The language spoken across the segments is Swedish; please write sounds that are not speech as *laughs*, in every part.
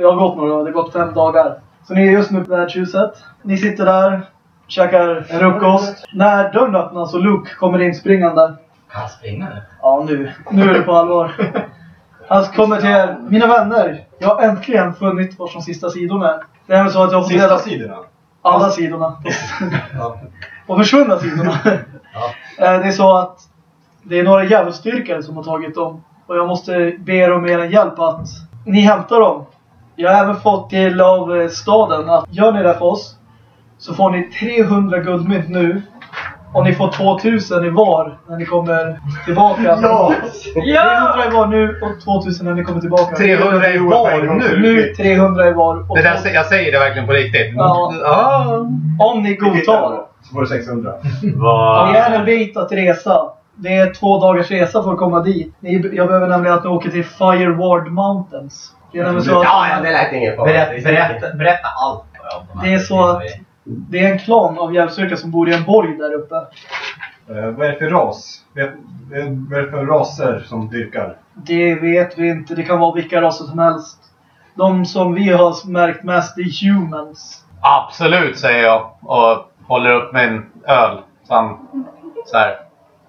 Det har gått några, det har gått fem dagar. Så ni är just nu på värdshuset. Ni sitter där, käkar frukost. När dörren öppnas och Luke kommer in springande. Kan han springa nu? Ja, nu. Nu är det på allvar. Han kommer till er. Mina vänner, jag har äntligen funnit var som sista sidorna är. Det är väl så att jag har fått Sista sidorna. alla sidorna. Ja. Och försvunna sidorna. Eh, Det är så att det är några djävulsdyrkare som har tagit dem. Och jag måste be er om er hjälp att ni hämtar dem. Jag har även fått del av eh, staden att gör ni det för oss så får ni 300 guldmynt nu. Och ni får 2000 i var när ni kommer tillbaka. Ja! *laughs* 300 i var nu och 2000 när ni kommer tillbaka. 300 i var nu? Nu 300 i var. Och Det där, jag säger det verkligen på riktigt. Ja. Ah. om ni godtar. Så får du 600. Det är en bit att resa. Det är två dagars resa för att komma dit. Jag behöver nämligen att ni åker till Fireward Mountains. Är nämligen så att Ja, ja, det lät ingen fara. Berätta, berätta, berätta allt Det är så att- det är en klan av djävulsdyrkare som bor i en borg där uppe. Eh, vad är det för ras? Vet, eh, vad är det för raser som dyrkar? Det vet vi inte. Det kan vara vilka raser som helst. De som vi har märkt mest är humans. Absolut, säger jag och håller upp min öl. Så, han, så här.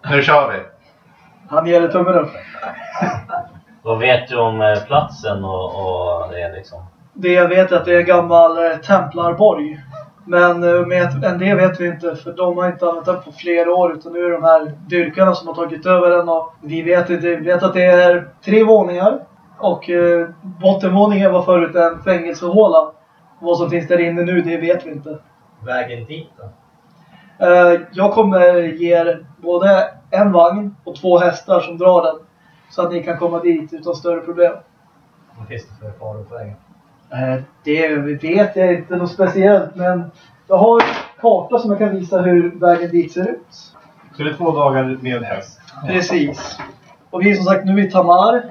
Nu kör vi. Han ger det tummen upp. *laughs* Vad vet du om eh, platsen och, och det liksom? Det jag vet är att det är en gammal eh, templarborg. Men eh, med, än det vet vi inte för de har inte använt den på flera år utan nu är det de här dyrkarna som har tagit över den och vi vet inte. Vi vet att det är tre våningar och eh, bottenvåningen var förut en fängelsehåla. Vad som finns där inne nu det vet vi inte. Vägen dit då? Eh, jag kommer ge er både en vagn och två hästar som drar den. Så att ni kan komma dit utan större problem. Vad finns det för faror på vägen? Eh, Det vet jag inte något speciellt men jag har en karta som jag kan visa hur vägen dit ser ut. Så det är två dagar med häst. Precis. Och vi är som sagt nu i Tamar.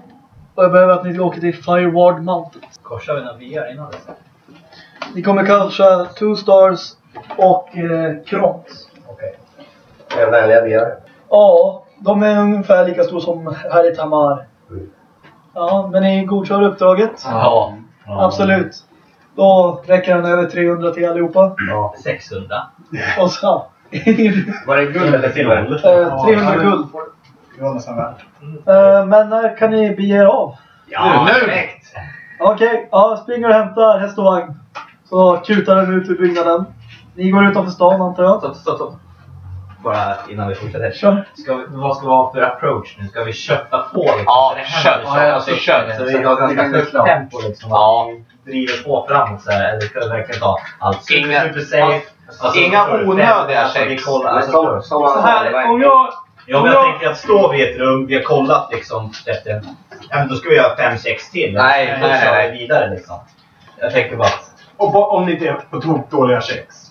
Och jag behöver att ni åker till Fireward Mountains. Korsar vi några byar innan dess? Ni kommer kanske Two Stars och eh, Kront. Okej. Är det vänliga byar? Ja, de är ungefär lika stora som här i Tamar. Ja, men ni godkör uppdraget? Ja. Absolut. Då räcker den över 300 till allihopa. Ja. 600? Och så... *laughs* Var det guld eller silver? eh, 300 guld får du. Det var nästan värt. Eh, men när kan ni bege er av? Ja, Nu, nu. direkt! Okej, ja, springer och hämtar häst och vagn. Så kutar den ut ur byggnaden. Ni går utanför stan antar jag? Stopp, stopp, stopp. Bara innan vi fortsätter. Kör. Ska vi, vad ska vi ha för approach nu? Ska vi kötta på liksom? Ja, Så det kött. saker? Alltså kött. Så vi har ganska högt tempo liksom. Ja. Driver på framåt så här. Eller ska vi verkligen ta allt Inga- super safe? Alltså, Inga onödiga alltså, vi checks. kollar, Men alltså, man Så det här, om jag... Ja, men jag tänker att står vi i ett rum, vi har kollat liksom efter... Ja, men då ska vi göra 5-6 till. Nej, nej, nej. vi vidare liksom. Jag tänker bara att... Och ba- om ni inte är på tok dåliga checks.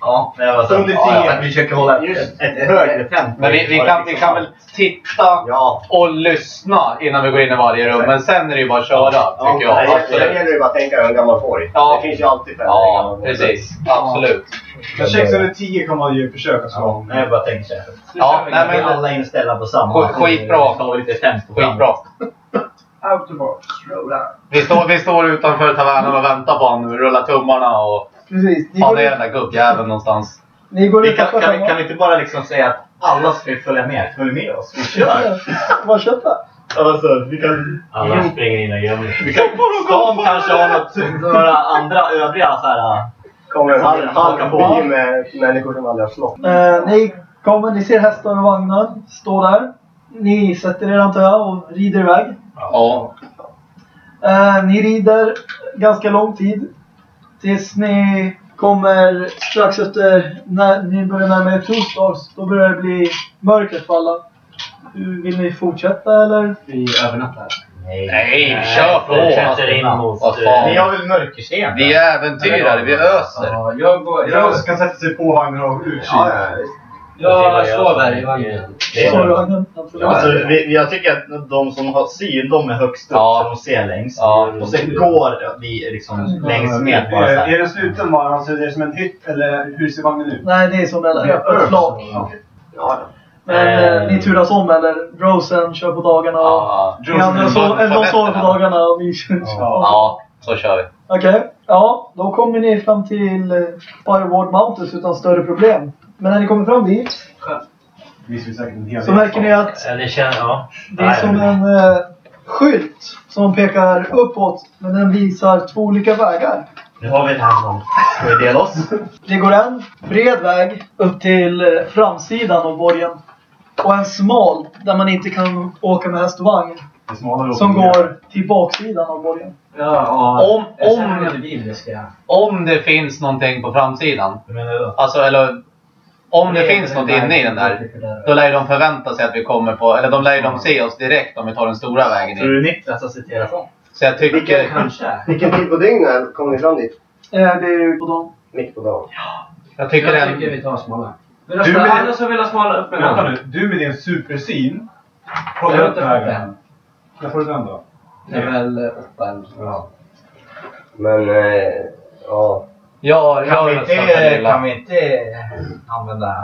Ja, men jag var så, Under ja, tio. att vi försöker hålla ett, ett högre tempo. Men vi, vi, kan, vi kan väl titta Ja. och lyssna innan vi går in i varje rum. Men sen är det ju bara att köra, Ja, tycker jag. det, det gäller ju bara att tänka en gammal borg. Ja. Det finns ju alltid för en Ja, precis. Absolut. Men checks under 10 kan man ju försöka slå. Ja, nej, jag bara så här. Ja, Ja, nej, men- alla inställda på samma. Skit- skitbra. Skitbra. Slow down. Vi står, vi står utanför tavernan och väntar på honom. Rullar tummarna och Precis. Ni har går, den där gubbjäveln någonstans. ni går Vi ut kan, kan, vi, kan vi inte bara liksom säga att alla ska följa med? Följ med oss. Vi kör! *laughs* Köttar? Alltså, vi kan... Alla springer in och gömmer sig. Vi kan stan kanske har något, några andra övriga så här... Kommer en Halka halka på. med människor som aldrig har slått. Eh, ni kommer, ni ser hästar och vagnar stå där. Ni sätter er antar jag och rider iväg. Ja. Eh, ni rider ganska lång tid. Tills ni kommer strax efter när ni börjar närma er Two Stars. Då börjar det bli mörkret falla. Hur- Vill ni fortsätta eller? Vi övernattar. Nej, Nej, kör på. Fortsätter in mot... Vad fan. Ni har väl mörkersten? Vi är äventyrare, vi öser. Ja, jag går... Jag kan sätta sig på vagnen och utkika. Ja, ja, står där i vagnen. Alltså, vi, jag tycker att de som har syn, de är högst upp Ja. så de ser längst. Ja. Och sen går vi liksom längs med bara så Är, här. är det sluten vagn? Alltså är det som en hytt eller hur ser vagnen ut? Nej, det är som en flak. Ja, ja. Men eh, ni turas om eller? Rosen kör på dagarna och Ja. ni andra so- eller de sover på dagarna och ni Ja. Ja. Så kör vi. Okej, ja då kommer ni fram till eh, Fireward Mountains utan större problem. Men när ni kommer fram dit säkert en hel så märker ni att Ja, det känns... Ja. det är som en eh, skylt som pekar uppåt men den visar två olika vägar. Nu har vi en annan. Ska vi dela oss? *laughs* Det går en bred väg upp till eh, framsidan av borgen. Och en smal där man inte kan åka med häst och vagn. Det Som går till baksidan av borgen. Ja, Om- jag om- känner det ska jag. Om det finns någonting på framsidan. Hur menar du då? Alltså, eller om det finns något inne i den där. Då lär ju de förvänta sig att vi kommer på, eller de lär ju de se oss direkt om vi tar den stora vägen Tror in. du Niklas har citerat sånt? Så jag tycker... Kanske. Vilken tid på dygnet kom ni fram dit? Eh, det är ju på dem. Mitt på dagen. Jag tycker Jag den... tycker vi tar smala. Du med- alla som vill ha smala upp med Vänta nu. Du med din supersyn. Har upp inte fått vägen. den. När får du den då? Det är väl åtta eller så. Men, eh, ja. Ja, Kan vi, inte, kan vi inte använda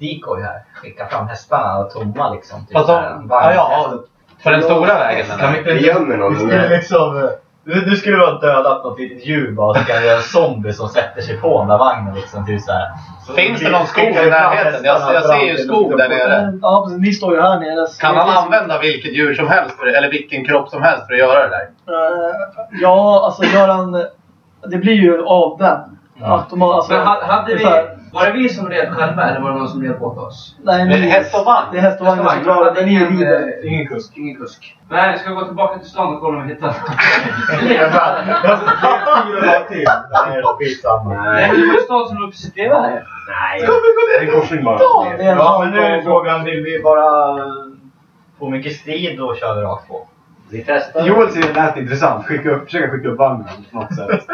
decoy här? Skicka fram hästarna och tomma liksom. Typ Fast de, en ja, ja, för den stora vägen Kan vi Vi gömmer någon Vi skulle liksom... Du, du skulle ha dödat något litet djur bara och så kan göra en zombie som sätter sig på den där vagnen liksom. Typ så här. Så Finns det någon skog i närheten? Jag, jag ser ju skog där nere. Ja. Ni står ju här nere. Kan det han använda vilket djur som helst, för, eller vilken kropp som helst för att göra det där? Eh, ja, alltså gör han... Det blir ju av den. Har, alltså, Men ha- hade det är vi... här- Var det vi som red själva eller var det någon som red åt oss? Nej, Det är häst och vagn. Det är häst och vagn som Häst och drar vagn. den. Är Ingen, eh, Ingen kusk. Ingen kusk. Nej, ska vi gå tillbaka till stan och kolla om vi hittar bara, jag ska fyra dagar till. Nej, skitsamma. Nej, men det var ju stan som låg precis bredvid. Nej. Det är en korsning bara. Det är en Ja, men nu är frågan, vill vi bara få mycket strid och köra rakt på? Vi testar. Joel ser det lät intressant. Skicka upp, försöka skicka upp vagnen på något sätt.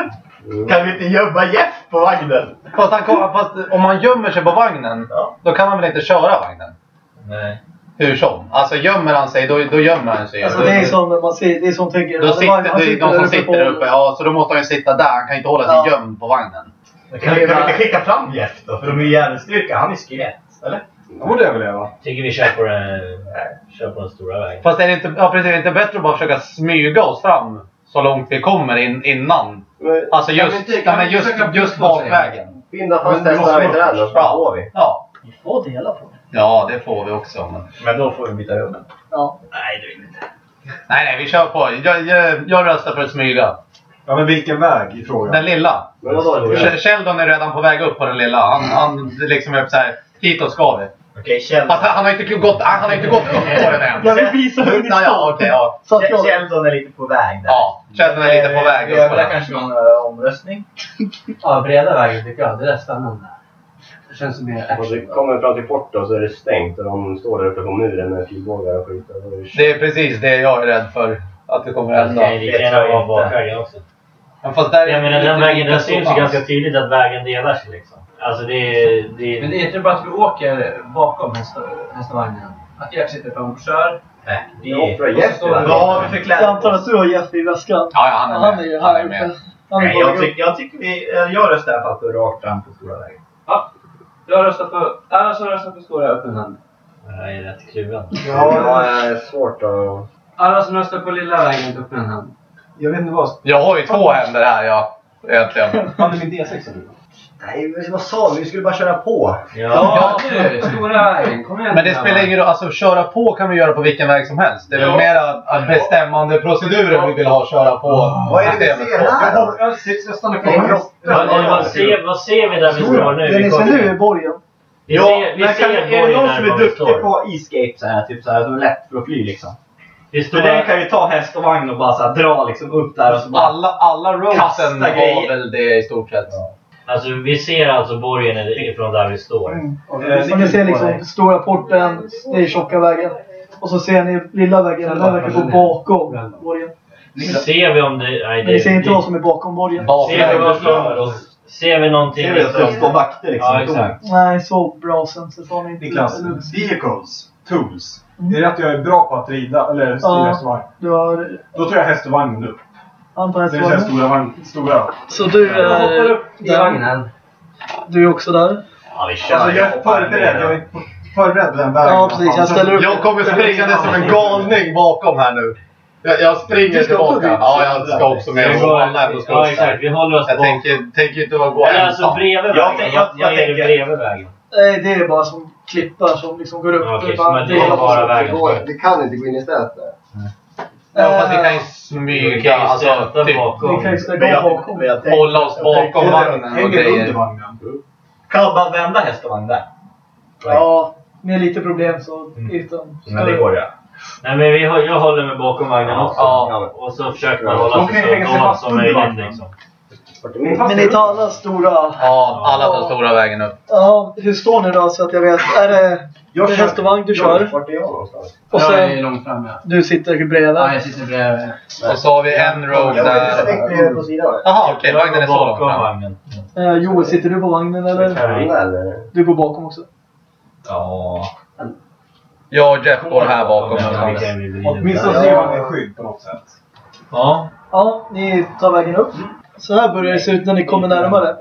Kan vi inte gömma Jeff på vagnen? Fast, han, kom- fast om man gömmer sig på vagnen, Ja. då kan man väl inte köra vagnen? Nej. Hur som. Alltså gömmer han sig, då, då gömmer han sig. Alltså det är som man ser, det är som tänker... då sitter, det är de som sitter där uppe. Ja, så då måste han ju sitta där. Han kan inte hålla sig Ja. gömd på vagnen. Kan vi, kan vi inte skicka fram Jeff då? För de är ju järnstyrka. Han är skelett. Eller? Det borde överleva. Tycker vi kör på den, kör på den stora vägen. Fast är det inte, ja, precis, är det inte bättre att bara försöka smyga oss fram så långt vi kommer in, innan? Men, Alltså Kan just, vi inte- kan ja, men vi just, just igen? bakvägen. binda fast hästarna vid träden så Ja. går vi. Ja. Ni får dela på det. ja, det får vi också. Men... Men då får vi byta rum. Ja. Nej, det vill vi inte. Nej, nej, vi kör på. Jag, jag, jag röstar för att smyga. Ja, men vilken väg i frågan? Den lilla. Sheldon är redan på väg upp på den lilla. Han, han liksom är så här, hitåt ska vi. Okej, Sheldon. Fast han, han har inte gått, han har inte gått upp på den än. Jag vill visa hur ni Ja, ja, står. ja. Sheldon är lite på väg där. Ja, Sheldon är lite på väg Vi upp på överlägger kanske någon eh, omröstning. *laughs* Ja, breda vägen tycker jag. Det där är spännande. Det känns mer Och så action. kommer vi fram till porten och så är det stängt och de står där uppe på muren med pilbågar och är det Det är precis det jag är rädd för. Att det kommer Det hända. kan ju lika gärna vara bakvägen också. Men fast där Jag menar det den vägen, mindre syns ju så ganska tydligt att vägen delar sig liksom. Alltså det är... Det Men är det är inte bara att vi åker bakom häst- hästvagnen. Att Jeff sitter fram och kör. Nej, det Jag är... Vad har vi för Jag kläder antar på att du har Jeff i väskan. Ja, ja, han är Han är med. ju Han här är med. uppe. Han är Nej, jag, tycker, jag tycker vi... eh, Jag röstar i alla fall på rakt fram på stora vägen. Ja. Jag röstar på... Alla som röstar på stora upp en hand. jag är rätt kluven. Ja, det är svårt att... Alla som röstar på lilla vägen upp en hand. Jag vet inte vad... Jag har ju två händer här, ja. Egentligen. *laughs* Fan, är min D6 nu? Nej, men vad sa vi? Vi skulle bara köra på. Ja, nu! Stora. Kom igen Men det spelar ingen roll. Alltså köra på kan vi göra på vilken väg som helst. Det är väl Ja. mera att bestämmande proceduren vi vill ha köra på Vad är det vi ser här? Jag, stannar Det är en kvar. grotta. vad, vad, ser, vad ser vi där vi står nu? Det ni ser nu är borgen. Vi Ja, ser, vi men ser kan, är det borgen någon där som är vi duktig står. på escape så här, typ så här, är lätt för att fly liksom? Vi För står... den kan ju ta häst och vagn och bara så här, dra liksom upp där och så bara... Alla, alla roadsen Kasta har grejer. väl det i stort sett. Alltså vi ser alltså borgen ifrån där vi står. Mm. Och Och ni ser liksom stora porten, det är tjocka vägen. Och så ser ni lilla vägen, den verkar gå bakom borgen. Ser vi om det... Nej, det ni ser inte det- vad som är bakom borgen. Ser vi vad som... Ser vi någonting Ser vi att det liksom... står vakter liksom? Ja, exakt. Nej, så bra sen så tar ni inte Niklas, vehicles, tools. Mm. Är det att jag är bra på att rida eller styra Ja. häst och vagn? Du har Då tar jag häst och vagn upp. antar Det vill säga svar. stora vagn. Stora. Så du Jag hoppar är... upp i vagnen. Du är också där. Ja, vi kör. Alltså jag är förberedd. Jag är förberedd på den vägen. Ja, precis. Jag ställer upp. Jag kommer springande som en galning bakom här nu. Jag, jag springer tillbaka. Ja, jag ska också med. Vi ska Ja exakt, vi håller oss Jag tänker, tänker inte gå Eller alltså ensam. bredvid Jag- vägen. jag- Vad jag är det tänker- bredvid vägen? Nej, det är bara som klippar som liksom går upp. Ja, Det är bara- det är bara vägen. Det, går, det kan inte gå in i stället där. Ja, fast vi kan ju smyga. Vi kan ju Alltså, typ, bakom. Vi kan ju ställa bakom. hålla oss bakom vagnen och under grejer. vagnen. Kan man bara vända häst och vagn där? Ja, med lite problem så utan Men det går ja. Nej men vi, har- jag håller mig bakom vagnen också. Ja. Och så försöker man hålla sig så långt som möjligt liksom. Min? Men ni tar alla stora... Ja, alla tar stora vägen upp. Ja, hur står ni då så att jag vet? Är det, Jag det häst och vagn du kör? Vart är jag någonstans? Och Jag är sen långt fram ja. du sitter bredvid? Ja, jag sitter bredvid. Och så har vi en road Jag är där. direkt bredvid på sidan. Jaha, okej. Vagnen är så långt fram. vagnen. Eh, Joel, sitter du på vagnen eller? Du går bakom också? Ja. Jag och Jeff går här bakom. Åtminstone så ger man en skydd på något sätt. Ja. Ja, ni tar vägen upp. Så här börjar det se ut när ni kommer närmare.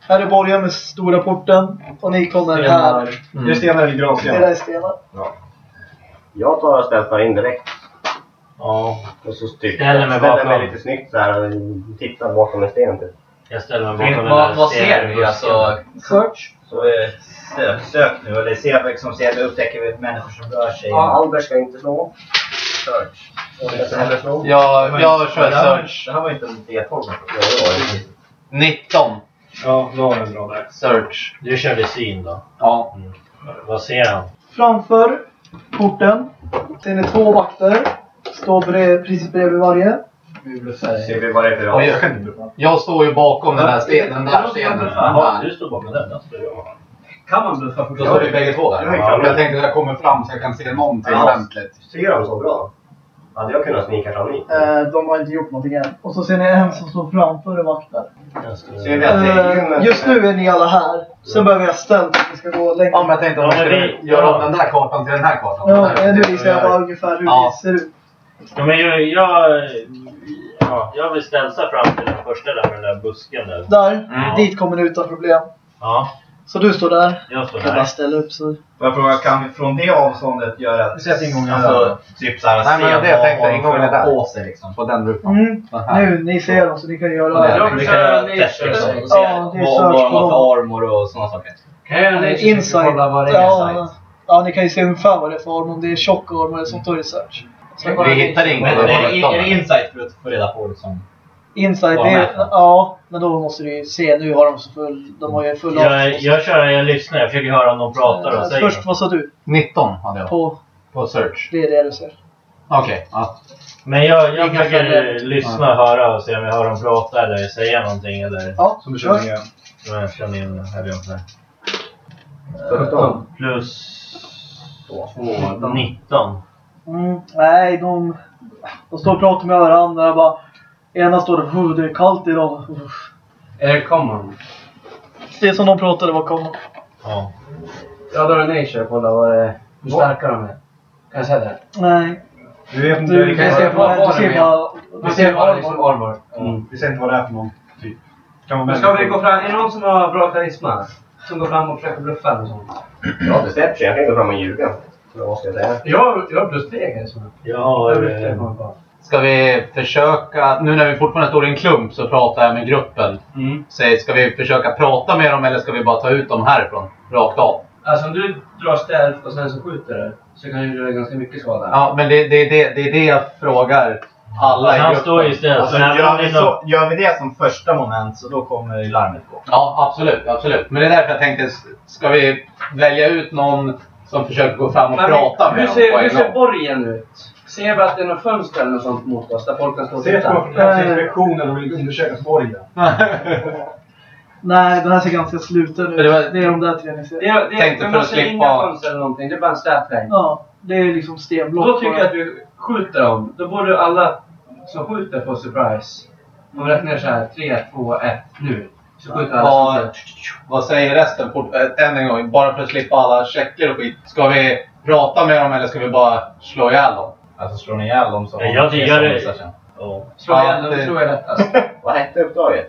Här är borgen med stora porten och ni kommer här. Det är stenar eller Det där är gravstenar. stenar. Jag tar och ställer in direkt. Ja. Och så typ Ställer mig ställer bakom. mig lite snyggt så här och tittar bakom en sten typ. Jag ställer mig bakom den Vad, där vad ser stenen i vi? Alltså, Search. så eh, sök, sök nu eller ser vi liksom, ser vi, upptäcker vi människor som rör sig? Ja, Albert ska inte slå. Search. Och jag kör var- search. Det här var inte en D12. Ja, det var det. 19. Ja, då har jag en bra där. Search. Du körde syn då. Ja. Mm. Vad ser han? Framför porten ser ni två vakter. Står bre- precis bredvid varje. Ser vi vad det är för jag, står ju bakom den här stenen. Den där stenen. Jaha, du står bakom den. Kan man bluffa Då står vi bägge två där. Ja. Jag tänkte att jag kommer fram så jag kan se någonting Ja. ordentligt. Ser de så bra? Hade jag kunnat snika fram hit? Eh, de har inte gjort någonting än. Och så ser ni en som står framför och vaktar. Ser vi att det är Eh, just nu är ni alla här. Sen behöver jag ställt att ni ska gå längre. Ja, men jag tänkte om Ja, vi men skulle vi- göra om den där kartan till den här kartan. Ja, Den här- eh, nu visar jag bara ungefär hur Ja. det ser ut. Ja, men jag, jag, ja, jag vill stälsa fram till den första där med den där busken där. Där. Mm. Dit kommer du utan problem. Ja, Så du står där. jag står Jag bara där. ställa upp så. Får jag fråga, kan vi från det avståndet göra Vi sätter ingången alltså, där. typ såhär Nej, men det jag tänkte, ingången är där. på sig liksom? På den rutan. Mm. Nu, ni ser dem så ni kan göra Ja, vi kan göra tester sånt och se Ja, det är vad search på har dem. för armor och sådana saker. Kan jag göra? Insight. Kolla vad det är. Ja, ja, ni kan ju se ungefär vad det är för arm. Om det är tjock arm eller sånt, då är det search. Vi hittar inget. Men är det, är det insight för att få reda på liksom? Inside, det är ja, men då måste du ju se. Nu har de så full, de har ju full Jag, jag kör, jag lyssnar. Jag försöker höra om de pratar och Eh, säger Först, vad sa du? 19 hade jag. På, På search. det är det du ser. Okej. Ja. Men jag, jag försöker lyssna och höra och se om jag hör dem prata eller säga någonting eller Ja, Som du kör. igen. jag känner in här så 17. Plus 19. Mm, nej, de, de står och pratar med varandra. Bara, ena står "Oh, det är kallt idag. Uff." Är det common? Det som de pratade var common. Ja. Jag drar en nature och kollar vad det är. Hur starka de är. Kan jag säga det? Nej, Du vet inte, du vi kan se på, vad- är. Vi ser bara liksom armor. Mm. Vi ser inte vad det är för någon typ. Kan Men ska vi gå fram? Är det någon som har bra karisma? Som går fram och försöker bluffa eller sånt? Ja, deception. Jag kan gå fram och ljuga. Jag? Jag, jag har plus tre karisma. Jag har... Jag inte vad Ska vi försöka, nu när vi fortfarande står i en klump så pratar jag med gruppen. Mm. Säg, ska vi försöka prata med dem eller ska vi bara ta ut dem härifrån? Rakt av. Alltså om du drar stealth och sen så skjuter du så kan du göra ganska mycket skada. Ja, men det, det, det, det är det jag frågar alla i Han gruppen. står ju istället. Alltså, gör, om vi så, gör vi det som första moment så då kommer larmet gå. Ja, absolut, absolut. Men det är därför jag tänkte, ska vi välja ut någon som försöker gå fram och Men prata med hur dem ser, på hur ser borgen ut? Ser vi att det är något fönster eller något sånt mot oss där folk kan stå och Se på titta? finansinspektionen och vill undersöka borgen. Nej, den här ser ganska sluten ut. Det var- Det är de där tre ni ser. Det, är- det, Tänkte men för man att ser slippa- inga fönster eller någonting. Det är bara en städpeng. Ja, det är liksom stenblock. Då tycker jag att vi skjuter dem. Då borde alla som skjuter få surprise. Om vi räknar så här 3, 2, 1, nu. Så skjuter alla Vad, samtidigt. vad säger resten? Fort, äh, än en gång, bara för att slippa alla checker och skit. Ska vi prata med dem eller ska vi bara slå ihjäl dem? Alltså slår ni ihjäl dem så... Nej, jag tycker det- så sen. Ja. Slå Ja, ihjäl dem, det- det tror jag lättast. *laughs* Vad hette uppdraget?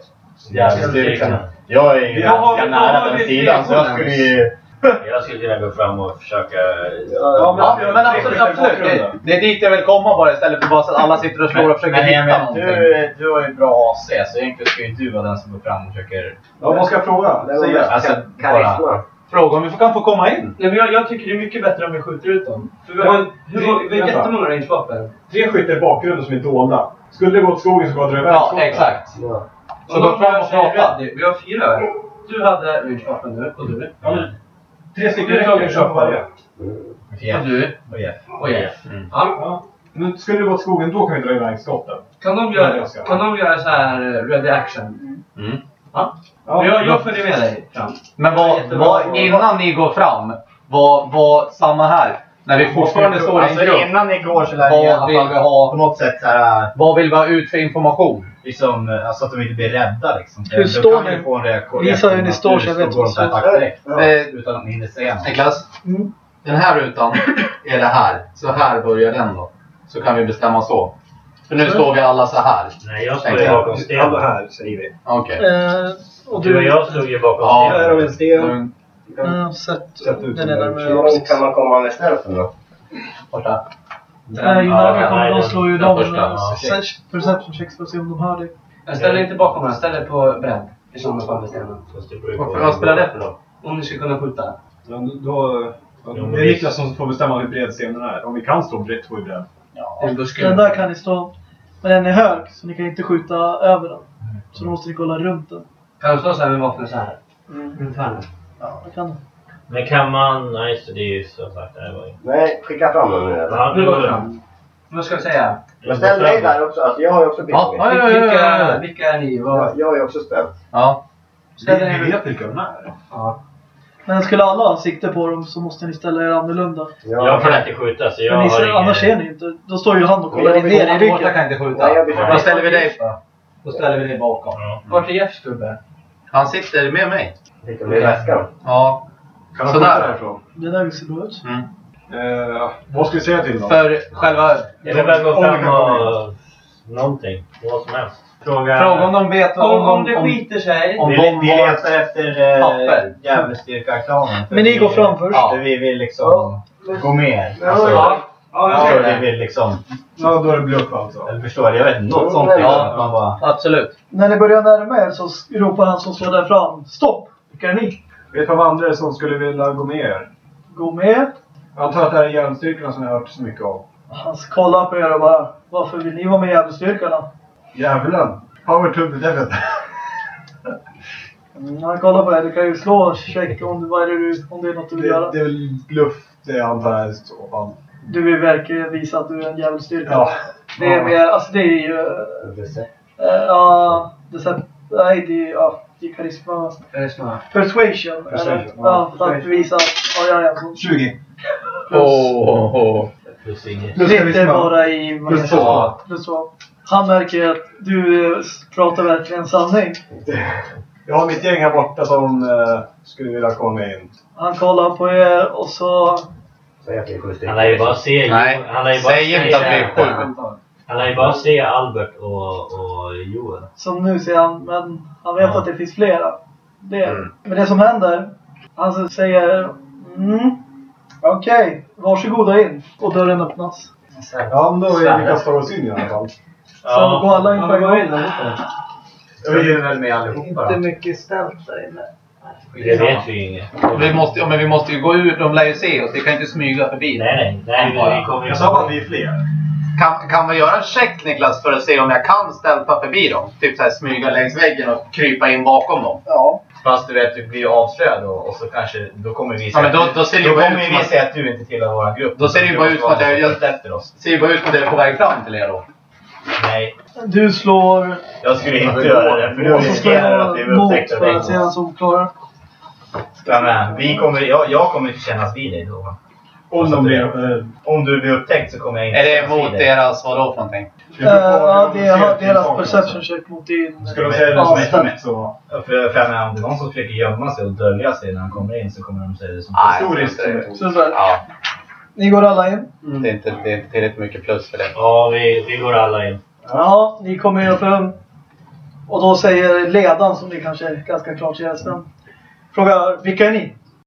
Jävligt. Jag är ju har ganska då nära har den sidan så jag skulle ju *laughs* Jag skulle kunna gå fram och försöka... Ja, Ja, men- men absolut. absolut. Det, det är dit jag vill komma bara istället för bara så att alla sitter och slår och försöker Men hitta Emil, någonting. du, du har ju bra AC, så egentligen ska ju du vara den som går fram och försöker... Ja, vad ska jag fråga? Det var Säg det. Alltså, karisma. Fråga om vi kan få komma in. Nej, men jag, jag tycker det är mycket bättre om vi skjuter ut dem. För vi Ja, har, hur, det- vi har jättemånga rangevapen. Tre skyttar i bakgrunden som är dolda. Skulle det gå åt skogen så går det Ja, exakt. Ja. Så gå fram och prata. Vi har fyra. Du hade rangevapen nu och du. Ja, men Tre stycken räcker kör på varje. Och du. och Jeff. Och Jeff. Mm. Ja. Ja. Men skulle det gå åt skogen då kan vi dra iväg skotten. Kan de göra, kan de göra så här eh, ready action? Mm. Ja. Ja, jag, jag följer med dig fram. Men vad, vad, innan ni går fram, vad, vad, samma här. När vi fortfarande står i en Alltså grupp. innan ni går så lär ni i alla fall ha? på något sätt såhär, Vad vill vi ha ut för information? liksom, alltså att de inte blir rädda liksom. Hur Då står ni? få en reaktion. Visa hur ni står så jag vet vad här som. Ja. Eh, Utan att ni hinner säga något. Niklas, Mm. den här rutan är det här. Så här börjar den då. Så kan vi bestämma så. För nu står vi alla så här. Nej, jag står ju jag. bakom Alla stenen. här säger vi. Okej. Eh, och Du och du... jag stod ju bakom Ja. Här har vi stenen. en sten. Lugn. Uh, sett Sätt ut den där. Ja, Hur precis. kan man komma med stealthen då? Borta. Nej, ju Ja, närmare nej, kommer de slår ju den de första, eh, ja. se- perception checks för att se om de hör dig. Jag ställer inte bakom den, jag ställer på bredd. I samma fall med stenen. Fast det beror ju på Vad spelar det för roll? Om ni ska kunna skjuta. Ja, då, det är Niklas som får bestämma hur bred stenen är. Om vi kan stå brett får vi bredd. En buske. Den där kan ni stå... Men den är hög, så ni kan inte skjuta över den. Så då måste ni kolla runt den. Kan du stå så här med vapnet så här? Runt hörnet. Ja, det kan Men kan man... Nej, just det. Det är ju som sagt... Det var ju... Nej, skicka fram den nu? Ja, Nu går vi det. fram. Vad ska jag säga? Men ställ dig där också. Alltså, jag har ju också pilgrim. ja, ja, ja, ja, Vilka, ja. vilka är ni? Vad? Jag, jag har ju också ställt. Ja. Ställer Vi ni... vet vilka de är. Ja. Men skulle alla ha sikte på dem så måste ni ställa er annorlunda. Jag kan inte skjuta så jag Men ni, har ingen... annars ser ni inte. Då står ju han och kollar Ja, in ner i ryggen. Båda kan inte skjuta. Då ställer vi dig. Då ställer vi dig bakom. Ja. Vart är Jeffs gubbe? Han sitter med mig. De i väskan? Ja. Kan Sådär. skjuta därifrån? Det där ser bra ut. Mm. Eh, vad ska vi säga till dem? För själva... Jag vill bara gå fram och... Någonting. Vad som helst. Fråga... Fråga om de vet Om, om om, det om, skiter sig. om Vi, de vi letar efter eh, Papper. djävulsstyrka-klanen. Men ni går fram först. Ja. För vi vill liksom gå med. Ja, Alltså, ja. Ja, ja, ser vi det. vill liksom... Ja, då är det bluff alltså. Jag förstår, jag vet inte. Något sånt. Ja. att Man bara... Absolut. När ni börjar närma er så ropar han som står där fram. Stopp! Vilka är ni? Ett par vandrare som skulle vilja gå med er. Gå med. Jag antar att det här är järnstyrkorna som jag har hört så mycket av. Han kollar på er och bara. Varför vill ni vara med i Djävulsstyrkorna? Djävulen! Power to the devil! Han kollar på er. Du kan ju slå check om, du- vad är det du, om det är något du vill Det, göra. det är väl bluff, det antar jag i så fall. Du vill verkligen visa att du är en djävulsstyrka. Ja. Det är Ja. mer, alltså det är ju... eh, Ja, det här- nej det är, ja, det är karisma. Karisma. Persuasion. Persuasion, eller? ja. Ja, för att visa att, ja jag är en sån. 20. Plus, Oh, oh. Plus inget. Plus karisma. bara i... Plus det? två. Plus två. Han märker att du eh, pratar verkligen sanning. Jag har mitt gäng här borta som eh, skulle vilja komma in. Han kollar på er och så... Säg att vi är sju stycken. Han lär ju bara se... Nej, han lär ju bara säg inte att vi är sju. Han lär ju bara se Albert och, och Joel. Som nu ser han, men han vet Ja. att det finns flera. Det, Mm. Men det som händer, han säger mm, Okej, varsågoda in. Och dörren öppnas. Ja, men då är vi kastar oss in i alla fall. Så går alla in på en gång. Vi är väl med allihopa Inte då? mycket ställt där inne. Det vet vi ju inget. Vi måste, ja, men vi måste ju gå ut. De lär ju se oss. Vi kan inte smyga förbi. Nej, nej. Nej, vi, kommer ju... Jag sa bara att vi är fler. Kan, kan vi göra en check Niklas för att se om jag kan stälpa förbi dem? Typ så här smyga längs väggen och krypa in bakom dem. Ja. Fast du vet, du blir ju avslöjad och, och så kanske, då kommer vi Ja, säga men då- då ser det ju då bara kommer ut som att- säga att du inte tillhör vår grupp. Då ser det ju bara ut som att jag- jag- efter oss. Ser ju bara ut som att jag är på väg fram till er då. Nej, Du slår... jag skulle inte göra det för slår riskerar att bli jag mot upptäckt av för att dig. vem som klarar. Ja, men, vi kommer, jag, jag kommer inte kännas vid dig då. Om de blir... Eh, Om du blir upptäckt så kommer jag inte Är det kännas vid mot dig. deras vadå för någonting? Eh, ja, det är deras perception check mot din... Ska de säga det som ställ. ett så... För, för jag menar, om det är någon som försöker gömma sig och dölja sig när han kommer in så kommer de säga det som Nej. Så. Ja, Ni går alla in. det är inte, det är inte tillräckligt mycket plus för det. Ja, vi, vi går alla in. Ja, ni kommer in fram. Och då säger ledaren, som ni kanske ganska klart ser, Sven. Frågar vilka är ni?